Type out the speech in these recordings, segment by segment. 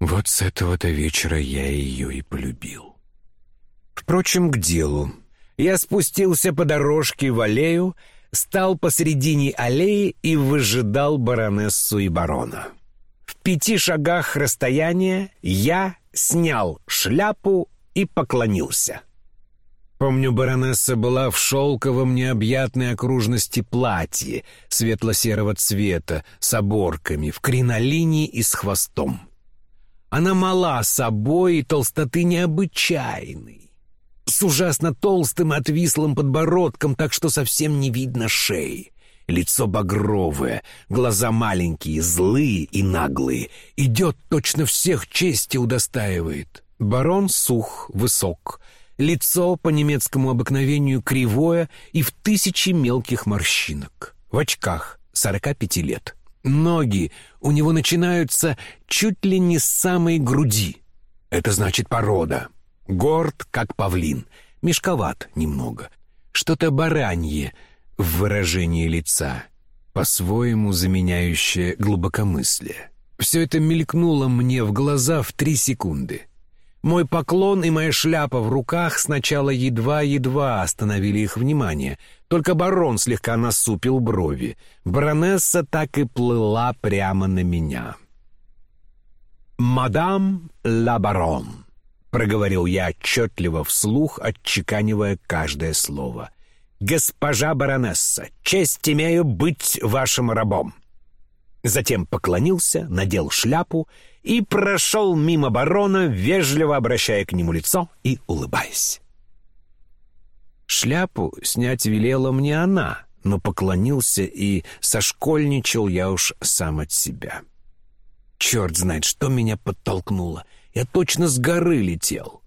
Вот с этого-то вечера я ее и полюбил. Впрочем, к делу. Я спустился по дорожке в аллею, стал посредине аллеи и выжидал баронессу и барона. В пяти шагах расстояния я снял шляпу и поклонился. Помню, баронесса была в шелковом необъятной окружности платье светло-серого цвета с оборками, в кринолине и с хвостом. Она мала собой и толстоты необычайной, с ужасно толстым отвислым подбородком, так что совсем не видно шеи. Лицо багровое, глаза маленькие, злые и наглые. Идет, точно всех чести удостаивает. Барон сух, высок, Лицо по немецкому обыкновению кривое и в тысячи мелких морщинок. В очках, 45 лет. Ноги у него начинаются чуть ли не с самой груди. Это значит порода. Горд, как павлин. Мешковат немного. Что-то баранье в выражении лица, по-своему заменяющее глубокомыслие. Все это мелькнуло мне в глаза в три секунды. Мой поклон и моя шляпа в руках сначала едва-едва остановили их внимание. Только барон слегка насупил брови. Баронесса так и плыла прямо на меня. «Мадам ла барон», — проговорил я отчетливо вслух, отчеканивая каждое слово. «Госпожа баронесса, честь имею быть вашим рабом». Затем поклонился, надел шляпу и прошел мимо барона, вежливо обращая к нему лицо и улыбаясь. Шляпу снять велела мне она, но поклонился и сошкольничал я уж сам от себя. Черт знает, что меня подтолкнуло. Я точно с горы летел.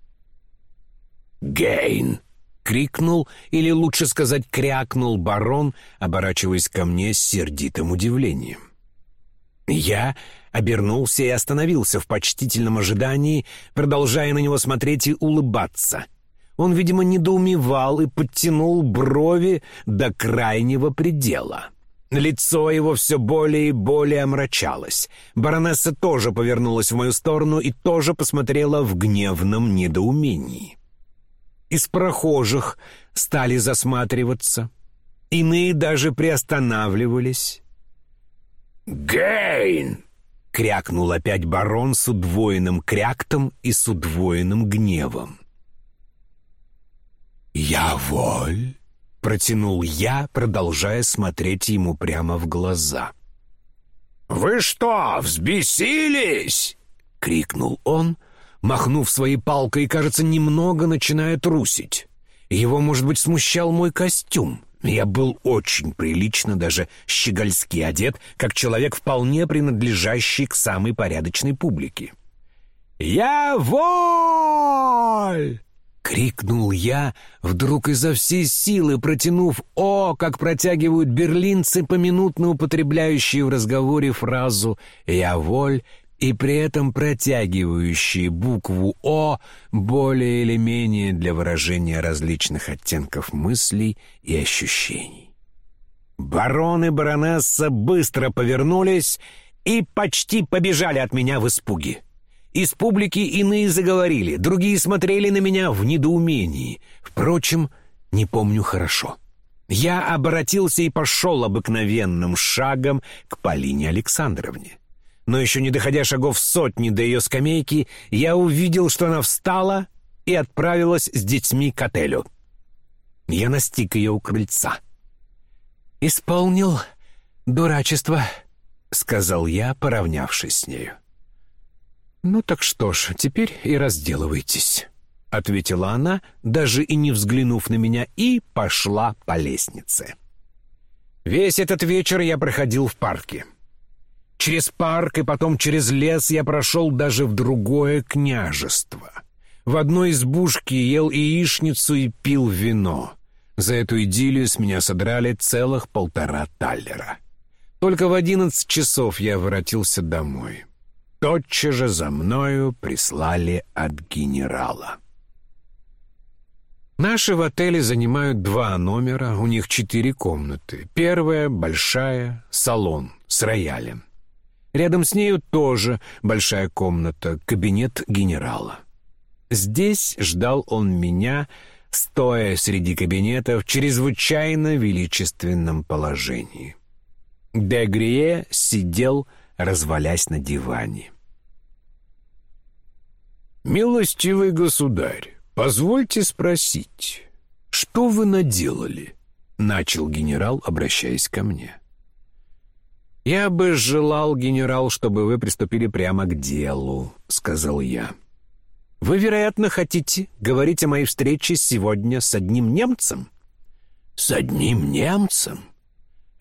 «Гейн!» — крикнул, или лучше сказать, крякнул барон, оборачиваясь ко мне с сердитым удивлением. Я обернулся и остановился в почтительном ожидании, продолжая на него смотреть и улыбаться. Он, видимо, недоумевал и подтянул брови до крайнего предела. Лицо его все более и более омрачалось. Баронесса тоже повернулась в мою сторону и тоже посмотрела в гневном недоумении. Из прохожих стали засматриваться. Иные даже приостанавливались. «Гейн!» — крякнул опять барон с удвоенным кряктом и с удвоенным гневом. «Я воль!» — протянул я, продолжая смотреть ему прямо в глаза. «Вы что, взбесились?» — крикнул он, махнув своей палкой, кажется, немного начиная трусить. Его, может быть, смущал мой костюм. Я был очень прилично, даже щегольски одет, как человек, вполне принадлежащий к самой порядочной публике. «Я воль!» — крикнул я, вдруг изо всей силы протянув «О!», как протягивают берлинцы, поминутно употребляющие в разговоре фразу «Я воль!» и при этом протягивающие букву «О» более или менее для выражения различных оттенков мыслей и ощущений. Барон и баронесса быстро повернулись и почти побежали от меня в испуге. Из публики иные заговорили, другие смотрели на меня в недоумении. Впрочем, не помню хорошо. Я обратился и пошел обыкновенным шагом к Полине Александровне но еще не доходя шагов сотни до ее скамейки, я увидел, что она встала и отправилась с детьми к отелю. Я настиг ее у крыльца. «Исполнил дурачество», — сказал я, поравнявшись с нею. «Ну так что ж, теперь и разделывайтесь», — ответила она, даже и не взглянув на меня, и пошла по лестнице. Весь этот вечер я проходил в парке. Через парк и потом через лес я прошел даже в другое княжество. В одной избушке ел яичницу и пил вино. За эту идиллию с меня содрали целых полтора таллера. Только в одиннадцать часов я воротился домой. Тотчас же за мною прислали от генерала. Наши в отеле занимают два номера, у них четыре комнаты. Первая — большая, салон с роялем. Рядом с нею тоже большая комната, кабинет генерала. Здесь ждал он меня, стоя среди кабинетов в чрезвычайно величественном положении. Дегрие сидел, развалясь на диване. «Милостивый государь, позвольте спросить, что вы наделали?» — начал генерал, обращаясь ко мне. «Я бы желал, генерал, чтобы вы приступили прямо к делу», — сказал я. «Вы, вероятно, хотите говорить о моей встрече сегодня с одним немцем?» «С одним немцем?»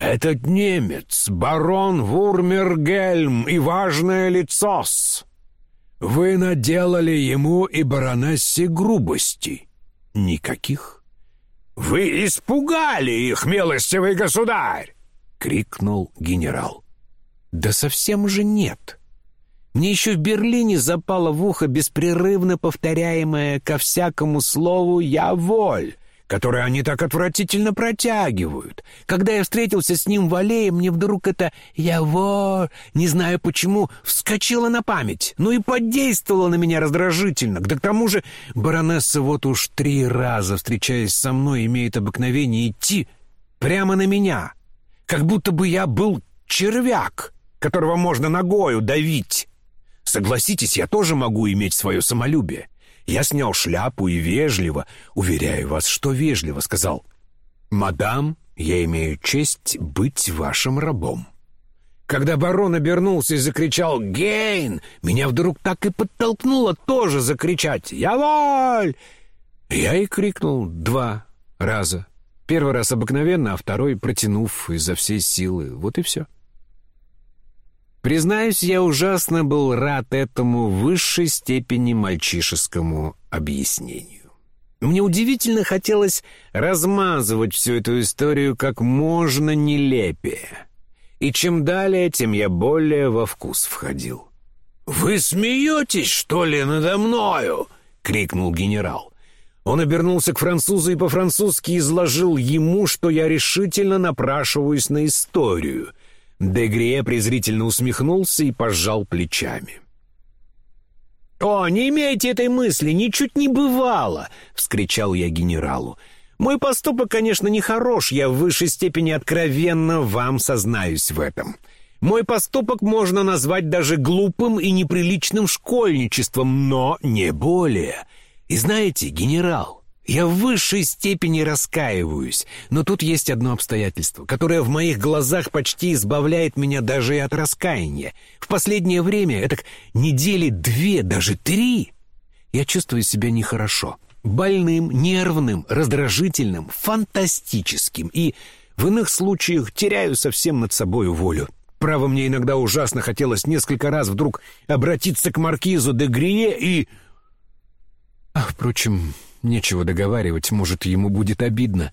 Этот немец, барон Вурмергельм и важное лицо-с. Вы наделали ему и баронессе грубости. Никаких. Вы испугали их, милостивый государь! Крикнул генерал. Да совсем же нет. Мне еще в Берлине запало в ухо беспрерывно повторяемое ко всякому слову «я воль», которые они так отвратительно протягивают. Когда я встретился с ним в аллее, мне вдруг это «я вор», не знаю почему, вскочило на память, ну и подействовало на меня раздражительно. Да к тому же баронесса вот уж три раза, встречаясь со мной, имеет обыкновение идти прямо на меня, как будто бы я был червяк, которого можно ногою давить. Согласитесь, я тоже могу иметь свое самолюбие. Я снял шляпу и вежливо, уверяю вас, что вежливо, сказал, «Мадам, я имею честь быть вашим рабом». Когда барон обернулся и закричал «Гейн!», меня вдруг так и подтолкнуло тоже закричать «Я воль!». Я и крикнул два раза. Первый раз обыкновенно, а второй протянув изо всей силы. Вот и все. Признаюсь, я ужасно был рад этому высшей степени мальчишескому объяснению. Мне удивительно хотелось размазывать всю эту историю как можно нелепее. И чем далее, тем я более во вкус входил. «Вы смеетесь, что ли, надо мною?» — крикнул генерал. Он обернулся к французу и по-французски изложил ему, что я решительно напрашиваюсь на историю — Дегрие презрительно усмехнулся и пожал плечами. «О, не имейте этой мысли, ничуть не бывало!» — вскричал я генералу. «Мой поступок, конечно, не хорош, я в высшей степени откровенно вам сознаюсь в этом. Мой поступок можно назвать даже глупым и неприличным школьничеством, но не более. И знаете, генерал, я в высшей степени раскаиваюсь, но тут есть одно обстоятельство, которое в моих глазах почти избавляет меня даже и от раскаяния. В последнее время, это недели две, даже три, я чувствую себя нехорошо. Больным, нервным, раздражительным, фантастическим и в иных случаях теряю совсем над собой волю. Право, мне иногда ужасно хотелось несколько раз вдруг обратиться к маркизу де Грие и... А, впрочем, Нечего договаривать, может, ему будет обидно.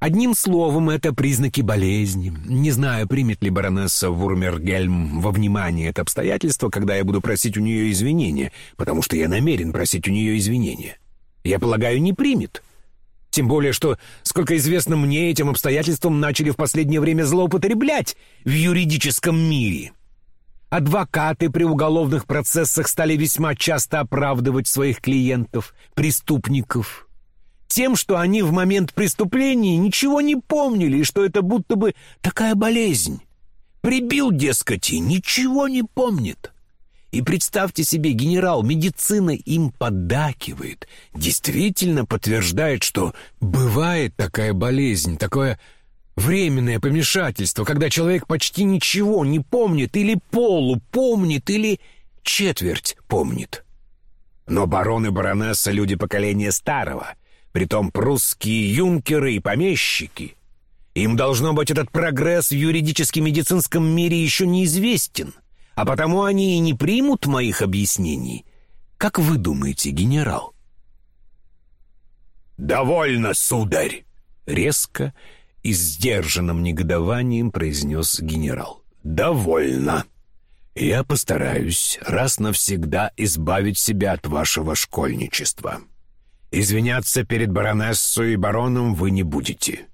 Одним словом, это признаки болезни. Не знаю, примет ли баронесса Вурмергельм во внимание это обстоятельство, когда я буду просить у нее извинения, потому что я намерен просить у нее извинения. Я полагаю, не примет. Тем более, что, сколько известно мне, этим обстоятельством начали в последнее время злоупотреблять в юридическом мире. Адвокаты при уголовных процессах стали весьма часто оправдывать своих клиентов, преступников, тем, что они в момент преступления ничего не помнили, и что это будто бы такая болезнь. Прибил, дескать, и ничего не помнит. И представьте себе, генерал, медицина им поддакивает, действительно подтверждает, что бывает такая болезнь, такое Временное помешательство, когда человек почти ничего не помнит, или полу помнит, или четверть помнит. Но барон и баронесса — люди поколения старого, притом прусские юнкеры и помещики. Им, должно быть, этот прогресс в юридически-медицинском мире еще неизвестен, а потому они и не примут моих объяснений. Как вы думаете, генерал? «Довольно, сударь!» — резко и сдержанным негодованием произнес генерал. «Довольно. Я постараюсь раз навсегда избавить себя от вашего школьничества. Извиняться перед баронессой и бароном вы не будете.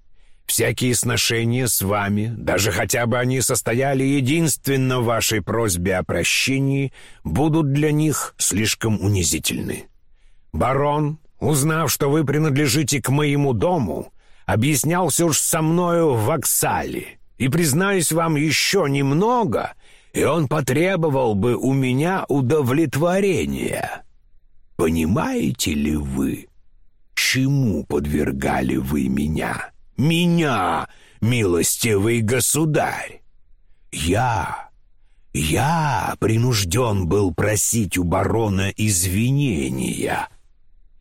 Всякие сношения с вами, даже хотя бы они состояли единственно в вашей просьбе о прощении, будут для них слишком унизительны. Барон, узнав, что вы принадлежите к моему дому, объяснялся уж со мною в Оксале, и, признаюсь вам, еще немного, и он потребовал бы у меня удовлетворения. Понимаете ли вы, чему подвергали вы меня?» Меня, милостивый государь! Я, я принужден был просить у барона извинения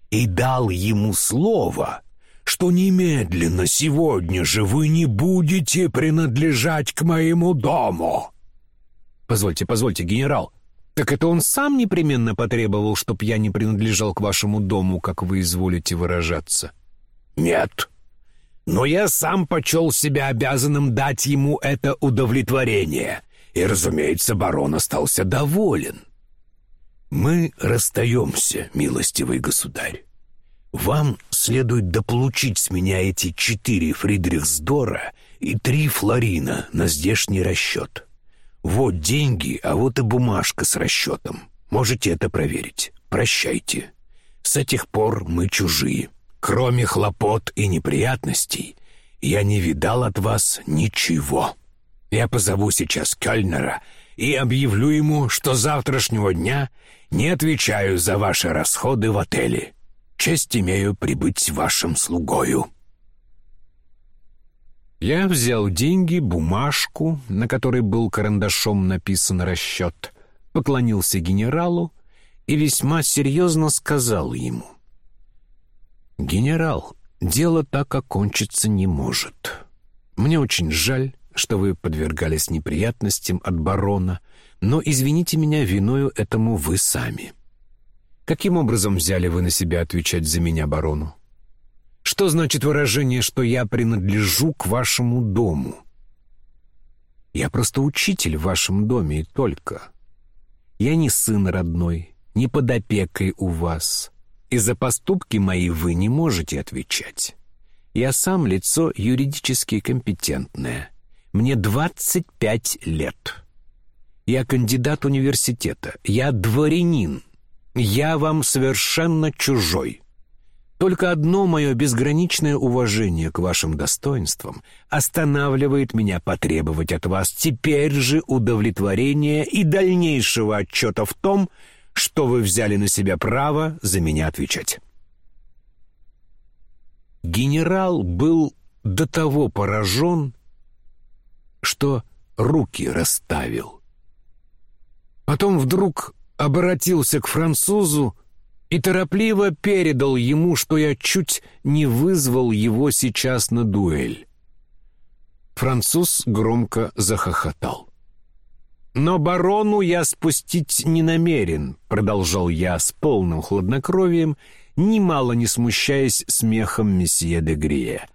и дал ему слово, что немедленно сегодня же вы не будете принадлежать к моему дому. Позвольте, позвольте, генерал, так это он сам непременно потребовал, чтоб я не принадлежал к вашему дому, как вы изволите выражаться? Нет, но я сам почел себя обязанным дать ему это удовлетворение, и, разумеется, барон остался доволен. Мы расстаемся, милостивый государь. Вам следует дополучить с меня эти четыре Фридрихсдора и три флорина на здешний расчет. Вот деньги, а вот и бумажка с расчетом. Можете это проверить. Прощайте. С этих пор мы чужие. Кроме хлопот и неприятностей, я не видал от вас ничего. Я позову сейчас Кёльнера и объявлю ему, что завтрашнего дня не отвечаю за ваши расходы в отеле. Честь имею прибыть вашим слугою». Я взял деньги, бумажку, на которой был карандашом написан расчет, поклонился генералу и весьма серьезно сказал ему. «Генерал, дело так окончиться не может. Мне очень жаль, что вы подвергались неприятностям от барона, но извините меня, виною этому вы сами. Каким образом взяли вы на себя отвечать за меня барону? Что значит выражение, что я принадлежу к вашему дому? Я просто учитель в вашем доме и только. Я не сын родной, не под опекой у вас» и за поступки мои вы не можете отвечать. Я сам лицо юридически компетентное. Мне 25 лет. Я кандидат университета. Я дворянин. Я вам совершенно чужой. Только одно мое безграничное уважение к вашим достоинствам останавливает меня потребовать от вас теперь же удовлетворения и дальнейшего отчета в том, что вы взяли на себя право за меня отвечать. Генерал был до того поражен, что руки расставил. Потом вдруг обратился к французу и торопливо передал ему, что я чуть не вызвал его сейчас на дуэль. Француз громко захохотал. «Но барону я спустить не намерен», — продолжал я с полным хладнокровием, немало не смущаясь смехом месье де Грие.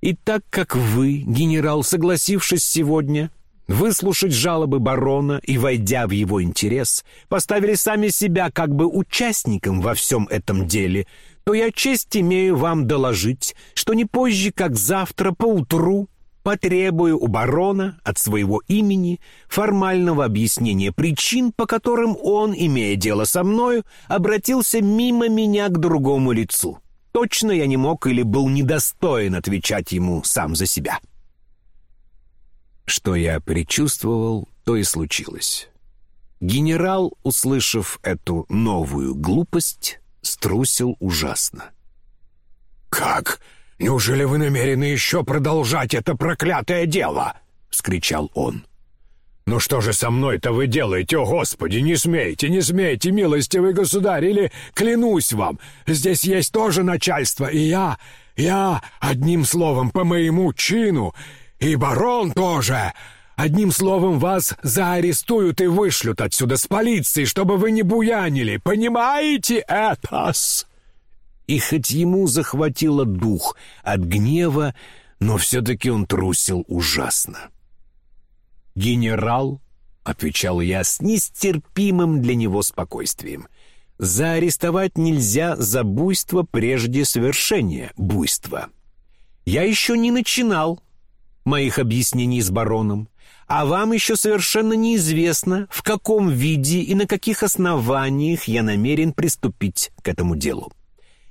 «И так как вы, генерал, согласившись сегодня выслушать жалобы барона и, войдя в его интерес, поставили сами себя как бы участником во всем этом деле, то я честь имею вам доложить, что не позже, как завтра поутру, потребую у барона от своего имени формального объяснения причин, по которым он, имея дело со мною, обратился мимо меня к другому лицу. Точно я не мог или был недостоин отвечать ему сам за себя. Что я предчувствовал, то и случилось. Генерал, услышав эту новую глупость, струсил ужасно. «Как? Неужели вы намерены еще продолжать это проклятое дело?» — вскричал он. «Ну что же со мной-то вы делаете, о Господи, не смейте, не смейте, милостивый государь, или, клянусь вам, здесь есть тоже начальство, и я, я, одним словом, по моему чину, и барон тоже, одним словом, вас заарестуют и вышлют отсюда с полицией, чтобы вы не буянили, понимаете это-с?» И хоть ему захватило дух от гнева, но все-таки он трусил ужасно. «Генерал», — отвечал я с нестерпимым для него спокойствием, «заарестовать нельзя за буйство прежде совершения буйства. Я еще не начинал моих объяснений с бароном, а вам еще совершенно неизвестно, в каком виде и на каких основаниях я намерен приступить к этому делу.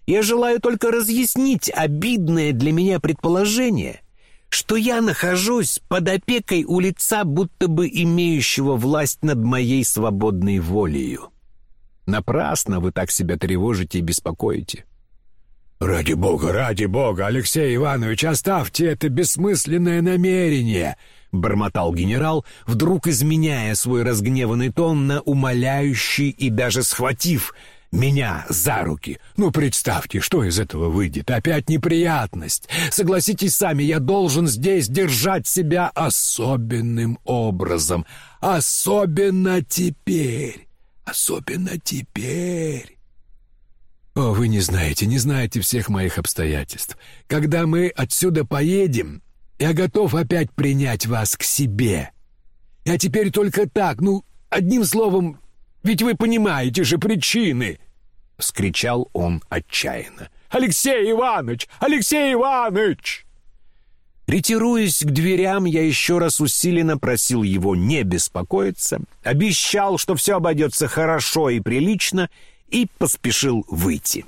Я желаю только разъяснить обидное для меня предположение, что я нахожусь под опекой у лица, будто бы имеющего власть над моей свободной волею. Напрасно вы так себя тревожите и беспокоите. «Ради бога, ради бога, Алексей Иванович, оставьте это бессмысленное намерение!» — бормотал генерал, вдруг изменяя свой разгневанный тон на умоляющий и даже схватив меня за руки. «Ну, представьте, что из этого выйдет? Опять неприятность. Согласитесь сами, я должен здесь держать себя особенным образом. Особенно теперь. Особенно теперь». О, вы не знаете, не знаете всех моих обстоятельств. Когда мы отсюда поедем, я готов опять принять вас к себе. Я теперь только так, ну, одним словом, ведь вы понимаете же причины!» — вскричал он отчаянно. «Алексей Иванович! Алексей Иванович!» Ретируясь к дверям, я еще раз усиленно просил его не беспокоиться, обещал, что все обойдется хорошо и прилично, и поспешил выйти.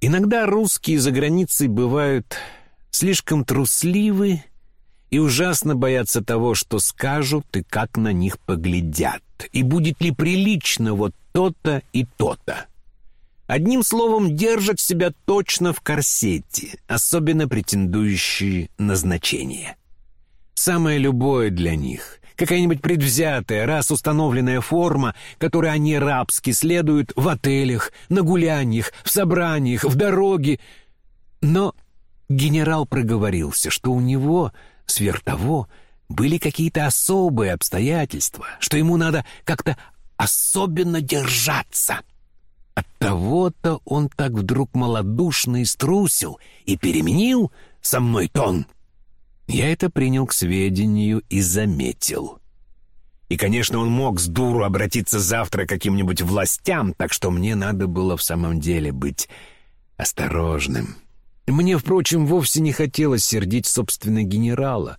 Иногда русские за границей бывают слишком трусливы и ужасно боятся того, что скажут и как на них поглядят, и будет ли прилично вот то-то и то-то. Одним словом, держат себя точно в корсете, особенно претендующие на значение. Самое любое для них какая-нибудь предвзятая, раз установленная форма, которой они рабски следуют в отелях, на гуляниях, в собраниях, в дороге. Но генерал проговорился, что у него, сверх того, были какие-то особые обстоятельства, что ему надо как-то особенно держаться. От того-то он так вдруг малодушно и струсил и переменил со мной тон — я это принял к сведению и заметил. И, конечно, он мог с дуру обратиться завтра к каким-нибудь властям, так что мне надо было в самом деле быть осторожным. Мне, впрочем, вовсе не хотелось сердить собственно генерала,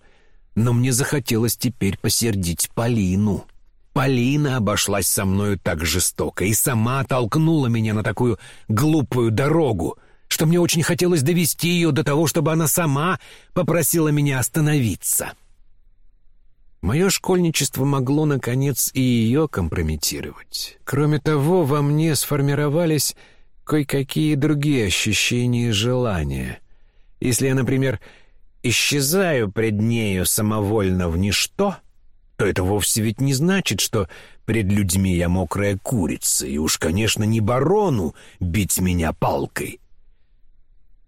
но мне захотелось теперь посердить Полину. Полина обошлась со мною так жестоко и сама толкнула меня на такую глупую дорогу — что мне очень хотелось довести ее до того, чтобы она сама попросила меня остановиться. Мое школьничество могло, наконец, и ее компрометировать. Кроме того, во мне сформировались кое-какие другие ощущения и желания. Если я, например, исчезаю пред нею самовольно в ничто, то это вовсе ведь не значит, что пред людьми я мокрая курица, и уж, конечно, не барону бить меня палкой.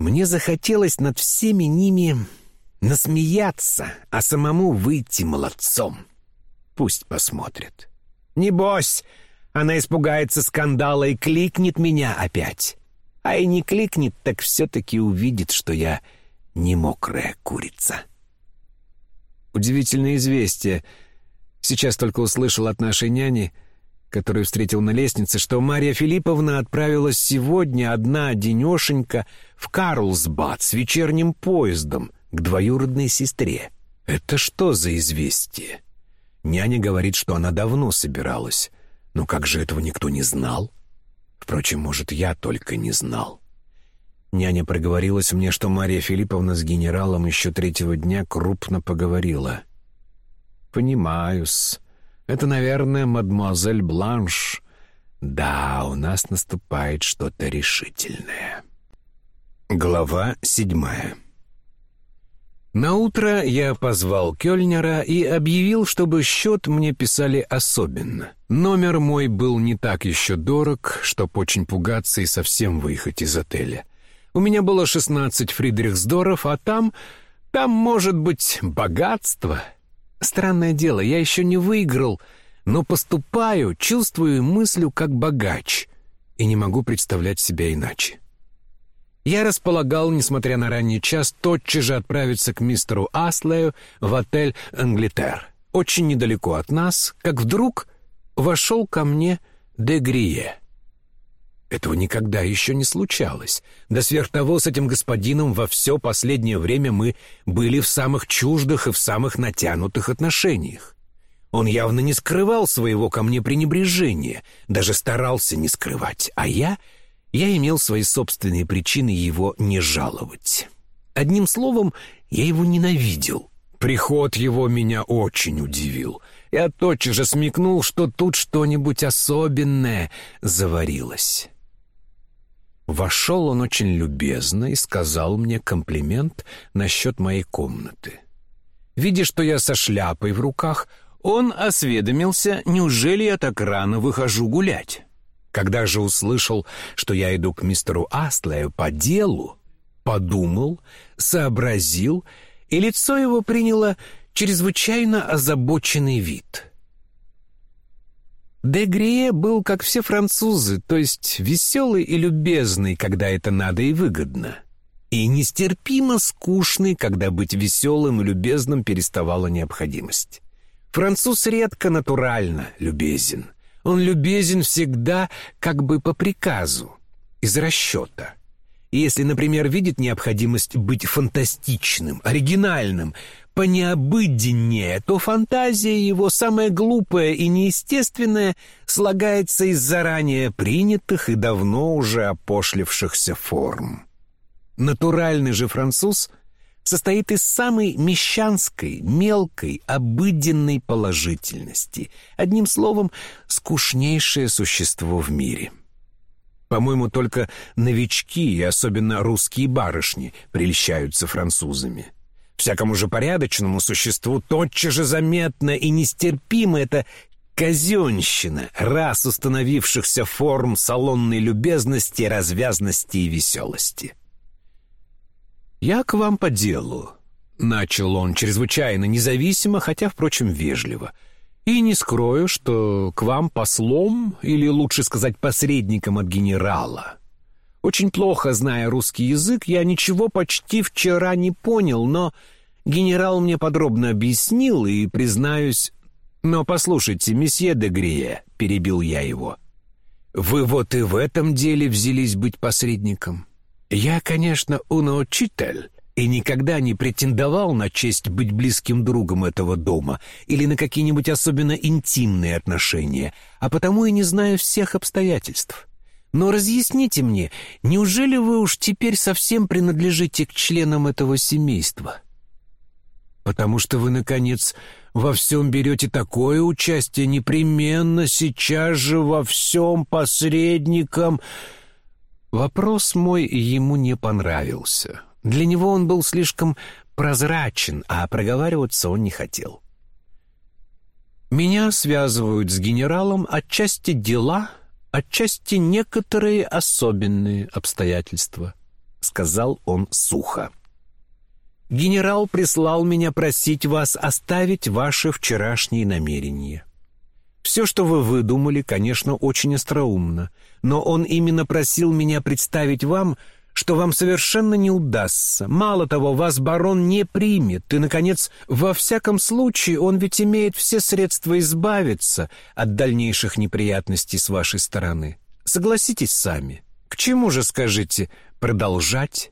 Мне захотелось над всеми ними насмеяться, а самому выйти молодцом. Пусть посмотрит. Небось, она испугается скандала и кликнет меня опять. А и не кликнет, так все-таки увидит, что я не мокрая курица. Удивительное известие. Сейчас только услышал от нашей няни — который встретил на лестнице, что Мария Филипповна отправилась сегодня одна-одинешенька в Карлсбад с вечерним поездом к двоюродной сестре. Это что за известие? Няня говорит, что она давно собиралась. Но как же этого никто не знал? Впрочем, может, я только не знал. Няня проговорилась мне, что Мария Филипповна с генералом еще третьего дня крупно поговорила. «Понимаю-с», это, наверное, мадемуазель Бланш. Да, у нас наступает что-то решительное. Глава седьмая. На утро я позвал Кёльнера и объявил, чтобы счет мне писали особенно. Номер мой был не так еще дорог, чтоб очень пугаться и совсем выехать из отеля. У меня было 16 фридрихсдоров, а там... там может быть богатство — Странное дело, я еще не выиграл, но поступаю, чувствую и мыслю как богач, и не могу представлять себя иначе. Я располагал, несмотря на ранний час, тотчас же отправиться к мистеру Аслею в отель «Англитер», очень недалеко от нас, как вдруг вошел ко мне Дегрие. Этого никогда еще не случалось. Да сверх того, с этим господином во все последнее время мы были в самых чуждых и в самых натянутых отношениях. Он явно не скрывал своего ко мне пренебрежения, даже старался не скрывать, а я... я имел свои собственные причины его не жаловать. Одним словом, я его ненавидел. Приход его меня очень удивил. Я тотчас же смекнул, что тут что-нибудь особенное заварилось. Вошел он очень любезно и сказал мне комплимент насчет моей комнаты. Видя, что я со шляпой в руках, он осведомился, неужели я так рано выхожу гулять. Когда же услышал, что я иду к мистеру Астлею по делу, подумал, сообразил, и лицо его приняло чрезвычайно озабоченный вид. Дегрие был, как все французы, то есть веселый и любезный, когда это надо и выгодно, и нестерпимо скучный, когда быть веселым и любезным переставала необходимость. Француз редко натурально любезен. Он любезен всегда как бы по приказу, из расчета. Если, например, видит необходимость быть фантастичным, оригинальным, понеобыденнее, то фантазия его, самая глупая и неестественная, слагается из заранее принятых и давно уже опошлившихся форм. Натуральный же француз состоит из самой мещанской, мелкой, обыденной положительности. Одним словом, скучнейшее существо в мире. По-моему, только новички и особенно русские барышни прельщаются французами. Всякому же порядочному существу тотчас же заметно и нестерпимо это казенщина, раз установившихся форм салонной любезности, развязности и веселости. «Я к вам по делу», — начал он чрезвычайно независимо, хотя, впрочем, вежливо. «И не скрою, что к вам послом, или лучше сказать посредником от генерала». Очень плохо зная русский язык, я ничего почти вчера не понял, но генерал мне подробно объяснил и, признаюсь... Но послушайте, месье де Грие, — перебил я его, — вы вот и в этом деле взялись быть посредником. Я, конечно, уноучитель и никогда не претендовал на честь быть близким другом этого дома или на какие-нибудь особенно интимные отношения, а потому и не знаю всех обстоятельств. Но разъясните мне, неужели вы уж теперь совсем принадлежите к членам этого семейства? Потому что вы, наконец, во всем берете такое участие, непременно сейчас же во всем посредником. Вопрос мой ему не понравился. Для него он был слишком прозрачен, а проговариваться он не хотел. Меня связывают с генералом отчасти дела — отчасти некоторые особенные обстоятельства», — сказал он сухо. «Генерал прислал меня просить вас оставить ваши вчерашние намерения. Все, что вы выдумали, конечно, очень остроумно, но он именно просил меня представить вам, что вам совершенно не удастся. Мало того, вас барон не примет, и, наконец, во всяком случае, он ведь имеет все средства избавиться от дальнейших неприятностей с вашей стороны. Согласитесь сами. К чему же, скажите, продолжать?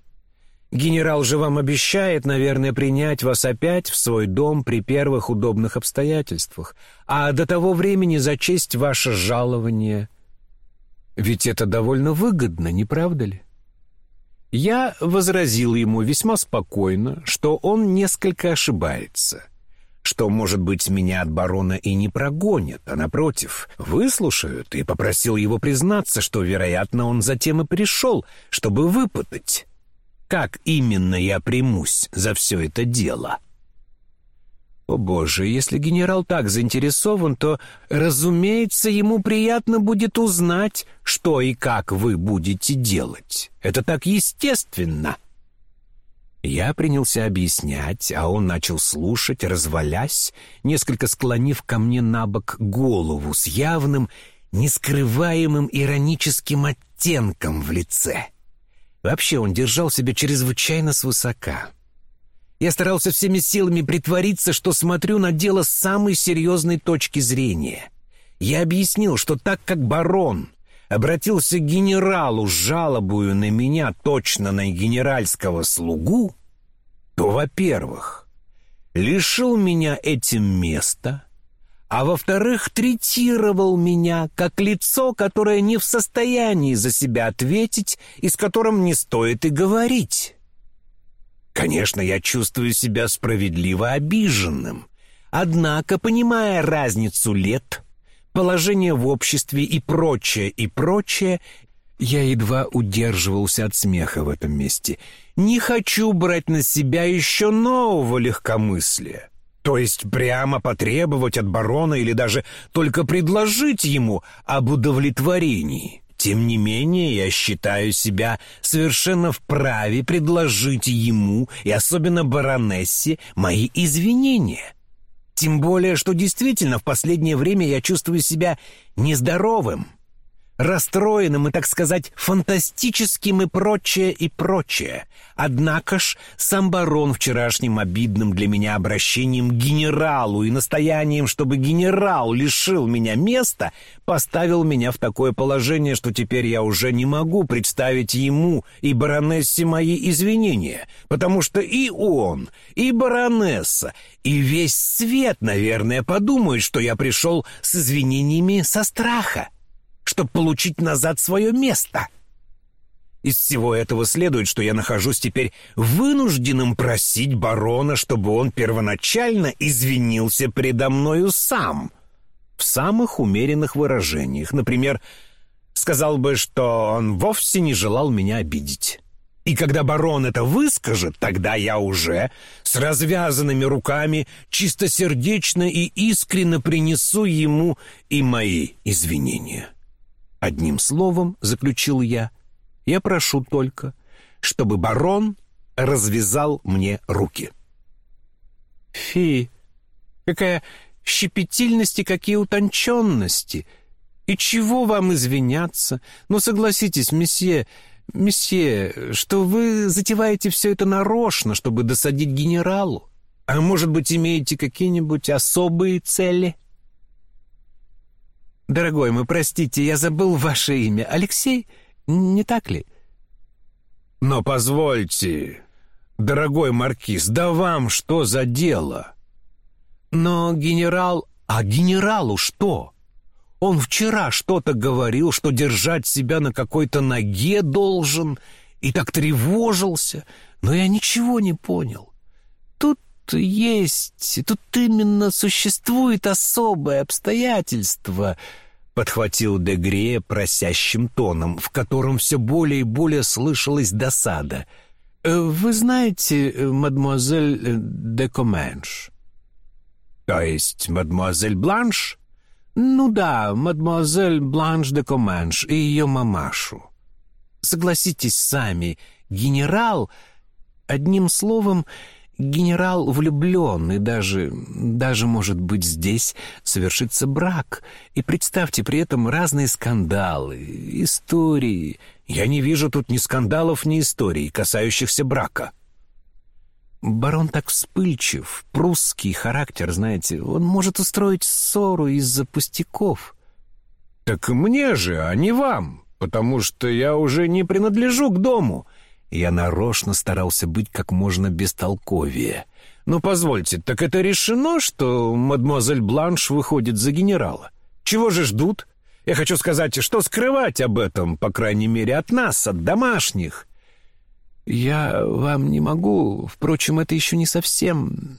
Генерал же вам обещает, наверное, принять вас опять в свой дом при первых удобных обстоятельствах, а до того времени зачесть ваше жалование. Ведь это довольно выгодно, не правда ли? Я возразил ему весьма спокойно, что он несколько ошибается, что, может быть, меня от барона и не прогонят, а, напротив, выслушают, и попросил его признаться, что, вероятно, он затем и пришел, чтобы выпытать, как именно я примусь за все это дело». О боже, если генерал так заинтересован, то, разумеется, ему приятно будет узнать, что и как вы будете делать. Это так естественно. Я принялся объяснять, а он начал слушать, развалясь, несколько склонив ко мне на бок голову с явным, нескрываемым ироническим оттенком в лице. Вообще он держал себя чрезвычайно свысока. Я старался всеми силами притвориться, что смотрю на дело с самой серьезной точки зрения. Я объяснил, что так как барон обратился к генералу с жалобою на меня точно на генеральского слугу, то, во-первых, лишил меня этим места, а во-вторых, третировал меня как лицо, которое не в состоянии за себя ответить и с которым не стоит и говорить. Конечно, я чувствую себя справедливо обиженным, однако, понимая разницу лет, положение в обществе и прочее, и прочее, я едва удерживался от смеха в этом месте. Не хочу брать на себя еще нового легкомыслия. То есть прямо потребовать от барона или даже только предложить ему об удовлетворении. Тем не менее, я считаю себя совершенно вправе предложить ему и особенно баронессе мои извинения. Тем более, что действительно в последнее время я чувствую себя нездоровым расстроенным и, так сказать, фантастическим и прочее, и прочее. Однако ж сам барон вчерашним обидным для меня обращением к генералу и настоянием, чтобы генерал лишил меня места, поставил меня в такое положение, что теперь я уже не могу представить ему и баронессе мои извинения, потому что и он, и баронесса, и весь свет, наверное, подумают, что я пришел с извинениями со страха чтобы получить назад свое место. Из всего этого следует, что я нахожусь теперь вынужденным просить барона, чтобы он первоначально извинился предо мною сам. В самых умеренных выражениях. Например, сказал бы, что он вовсе не желал меня обидеть. И когда барон это выскажет, тогда я уже с развязанными руками чистосердечно и искренне принесу ему и мои извинения. Одним словом, заключил я, я прошу только, чтобы барон развязал мне руки. Фи, какая щепетильность и какие утонченности! И чего вам извиняться? Но ну, согласитесь, месье, месье, что вы затеваете все это нарочно, чтобы досадить генералу. А может быть, имеете какие-нибудь особые цели?» «Дорогой мой, простите, я забыл ваше имя. Алексей, не так ли?» «Но позвольте, дорогой маркиз, да вам что за дело?» «Но генерал... А генералу что?» Он вчера что-то говорил, что держать себя на какой-то ноге должен, и так тревожился, но я ничего не понял. Есть, тут именно существует особое обстоятельство, подхватил Дегре просящим тоном, в котором все более и более слышалась досада. «Э, «Вы знаете э, мадемуазель э, де Коменш?» «То есть мадемуазель Бланш?» «Ну да, мадемуазель Бланш де Коменш и ее мамашу. Согласитесь сами, генерал, одним словом, генерал влюблен, и даже, даже, может быть, здесь совершится брак. И представьте при этом разные скандалы, истории. Я не вижу тут ни скандалов, ни историй, касающихся брака. Барон так вспыльчив, прусский характер, знаете, он может устроить ссору из-за пустяков. «Так мне же, а не вам, потому что я уже не принадлежу к дому». Я нарочно старался быть как можно бестолковее. «Ну, позвольте, так это решено, что мадемуазель Бланш выходит за генерала? Чего же ждут? Я хочу сказать, что скрывать об этом, по крайней мере, от нас, от домашних?» «Я вам не могу. Впрочем, это еще не совсем...»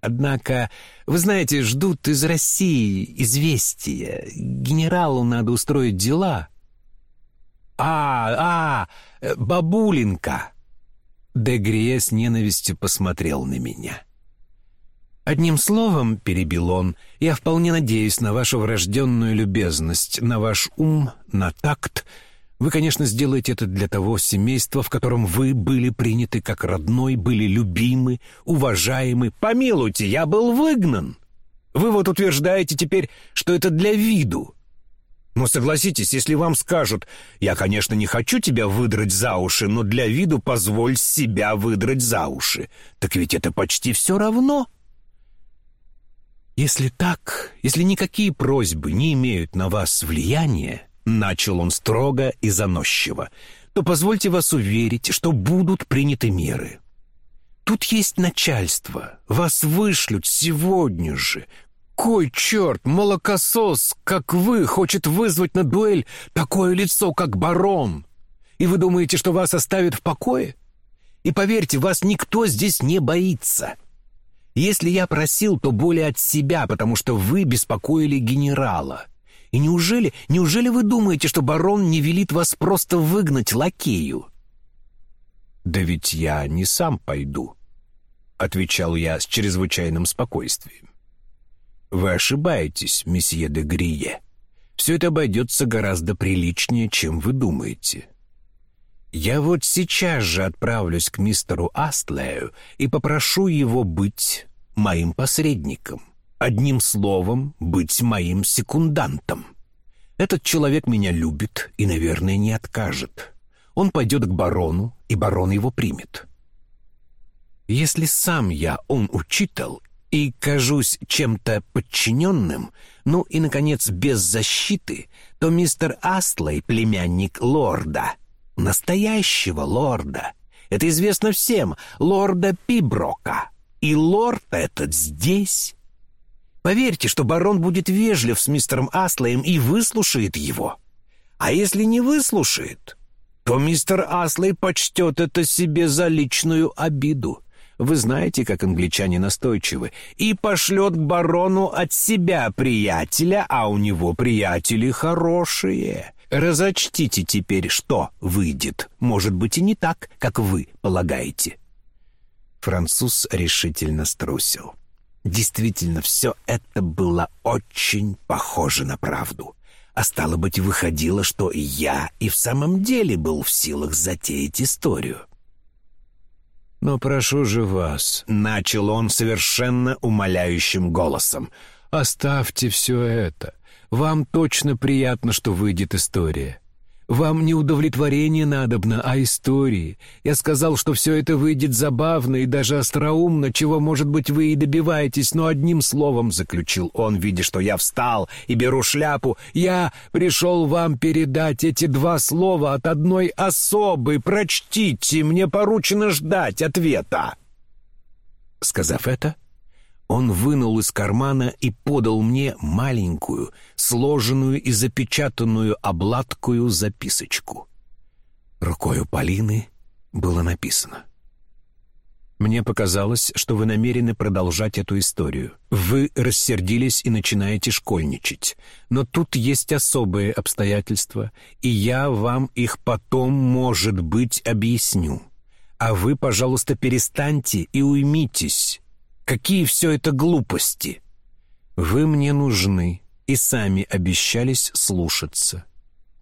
Однако, вы знаете, ждут из России известия. Генералу надо устроить дела. «А, а, э, бабуленька!» Дегрие с ненавистью посмотрел на меня. «Одним словом, — перебил он, — я вполне надеюсь на вашу врожденную любезность, на ваш ум, на такт. Вы, конечно, сделаете это для того семейства, в котором вы были приняты как родной, были любимы, уважаемы. Помилуйте, я был выгнан. Вы вот утверждаете теперь, что это для виду. Но согласитесь, если вам скажут, я, конечно, не хочу тебя выдрать за уши, но для виду позволь себя выдрать за уши, так ведь это почти все равно. Если так, если никакие просьбы не имеют на вас влияния, — начал он строго и заносчиво, — то позвольте вас уверить, что будут приняты меры. Тут есть начальство. Вас вышлют сегодня же. Кой черт, молокосос, как вы, хочет вызвать на дуэль такое лицо, как барон? И вы думаете, что вас оставят в покое? И поверьте, вас никто здесь не боится. Если я просил, то более от себя, потому что вы беспокоили генерала. И неужели, неужели вы думаете, что барон не велит вас просто выгнать лакею? Да ведь я не сам пойду, отвечал я с чрезвычайным спокойствием. Вы ошибаетесь, месье де Грие. Все это обойдется гораздо приличнее, чем вы думаете. Я вот сейчас же отправлюсь к мистеру Астлею и попрошу его быть моим посредником. Одним словом, быть моим секундантом. Этот человек меня любит и, наверное, не откажет. Он пойдет к барону, и барон его примет. Если сам я он учител и кажусь чем-то подчиненным, ну и, наконец, без защиты, то мистер Астлей, племянник лорда — настоящего лорда. Это известно всем, лорда Пиброка. И лорд этот здесь. Поверьте, что барон будет вежлив с мистером Аслоем и выслушает его. А если не выслушает, то мистер Аслей почтет это себе за личную обиду. Вы знаете, как англичане настойчивы. И пошлет к барону от себя приятеля, а у него приятели хорошие. Разочтите теперь, что выйдет. Может быть и не так, как вы полагаете». Француз решительно струсил. Действительно, все это было очень похоже на правду. А стало быть, выходило, что я и в самом деле был в силах затеять историю. «Но прошу же вас», — начал он совершенно умоляющим голосом, — «оставьте все это. Вам точно приятно, что выйдет история. Вам не удовлетворение надобно, а истории. Я сказал, что все это выйдет забавно и даже остроумно, чего, может быть, вы и добиваетесь, но одним словом, — заключил он, видя, что я встал и беру шляпу, — я пришел вам передать эти два слова от одной особы. Прочтите, мне поручено ждать ответа. Сказав это, он вынул из кармана и подал мне маленькую, сложенную и запечатанную обладкую записочку. Рукою Полины было написано. «Мне показалось, что вы намерены продолжать эту историю. Вы рассердились и начинаете школьничать. Но тут есть особые обстоятельства, и я вам их потом, может быть, объясню. А вы, пожалуйста, перестаньте и уймитесь». Какие все это глупости! Вы мне нужны и сами обещались слушаться.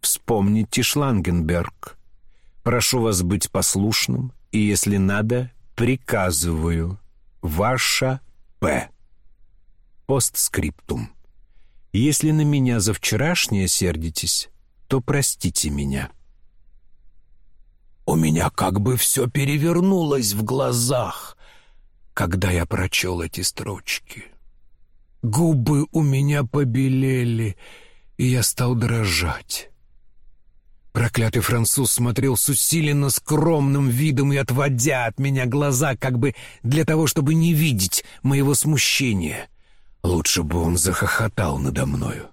Вспомните Шлангенберг. Прошу вас быть послушным, и, если надо, приказываю. Ваша П. Постскриптум. Если на меня за вчерашнее сердитесь, то простите меня. У меня как бы все перевернулось в глазах когда я прочел эти строчки. Губы у меня побелели, и я стал дрожать. Проклятый француз смотрел с усиленно скромным видом и отводя от меня глаза, как бы для того, чтобы не видеть моего смущения. Лучше бы он захохотал надо мною.